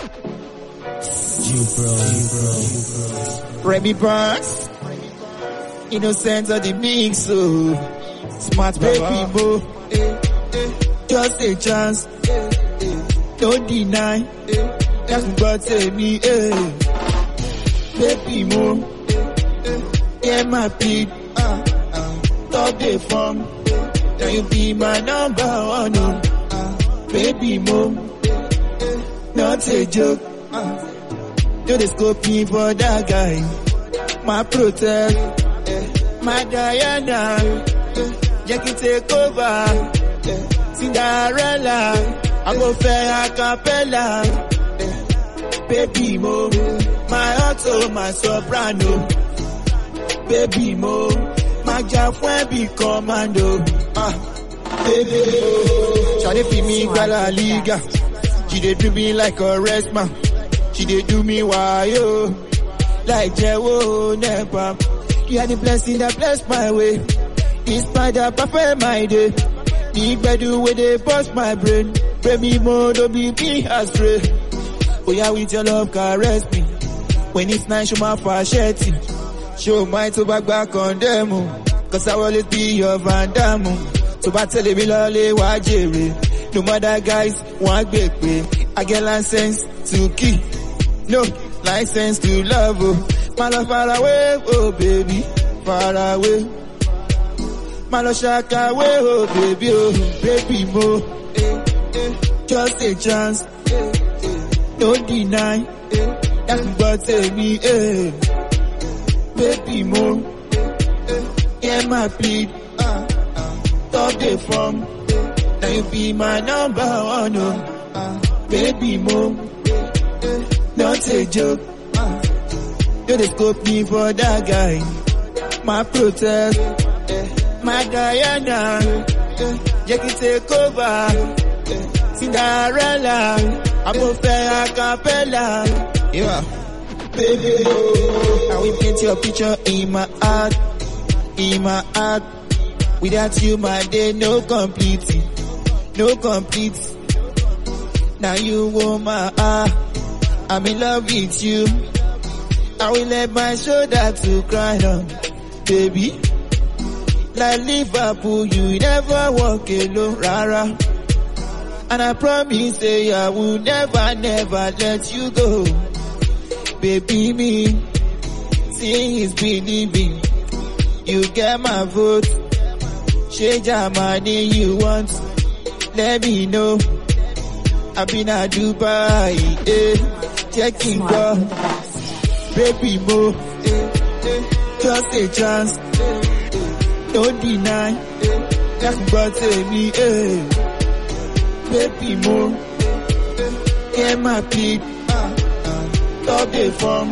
You bro, you bro, you bro. Remy Banks, innocent of the mix, so smart baby mo. Eh, eh, just a chance, eh, eh, don't deny. That's what say me, eh. Baby mo, eh, my beat, ah, ah, top the form. Now you be my number one, oh, baby mo, not a joke. Dey scope me for that guy. My protect, eh, my Diana, eh, jẹ́ kí take over. eh, Cinderella, I go fẹ́ acapella. eh, Baby mo, my auto, my soprano. Baby mo, my fún ẹbí commando. Ah, baby mo, Shawty fi mi La Liga. She dey do me like a rest man. She dey do me wayo, like Jewo Nepa. You are the blessing that bless my way. This spider perfect my day. The bedu where they bust my brain. Pray me more, don't be me astray. Oh yeah, with your love caress me. When it's nice, show my fashion. Show my to back back on them. oh. Cause I will always be your Van Damme. oh. So bá tẹ̀lé mi lọ́lé wá. No matter guys, gbé pé. I get license to kill. No license to love. Oh. My love far away, oh baby, far away. My love shack away, oh baby, oh baby mo. Eh, eh, just a chance, eh, don't deny. Eh, that's what say me, eh. Baby mo, yeah my plead, ah, ah, top the form. You be my number one, oh, ah, baby mo. Eh, not a joke. Ah, you dey scope me for that guy. My protest, my Diana, eh, jẹ́ kí n take over. Cinderella, I go fẹ́ acapella. Yeah. Baby, oh, I will paint your picture in my heart, in my heart. Without you, my day no complete, no complete. Now you want my ah, heart. I'm in love with you. I will let my shoulder to cry on, baby. Like Liverpool, you never walk alone, rara. And I promise say I will never, never let you go. Baby me, seeing is believing. You get my vote. Change your money you want. Let me know. I've been at Dubai, eh, checking God. Baby mo, eh, eh, just a chance, eh, eh, don't deny, eh, what say me, eh. Baby mo, eh, eh, get my peep, ah, ah, top the form,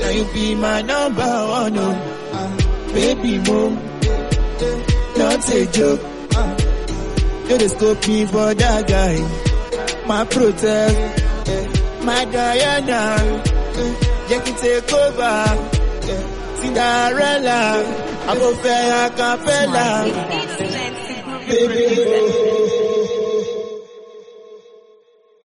now you be my number one, oh, baby mo, eh, eh, not a joke, you dey scope me for that guy, my protect, eh, my Diana, eh, jẹ́ kí n take over, eh, Cinderella, I go fẹ́ acapella, baby. Oh.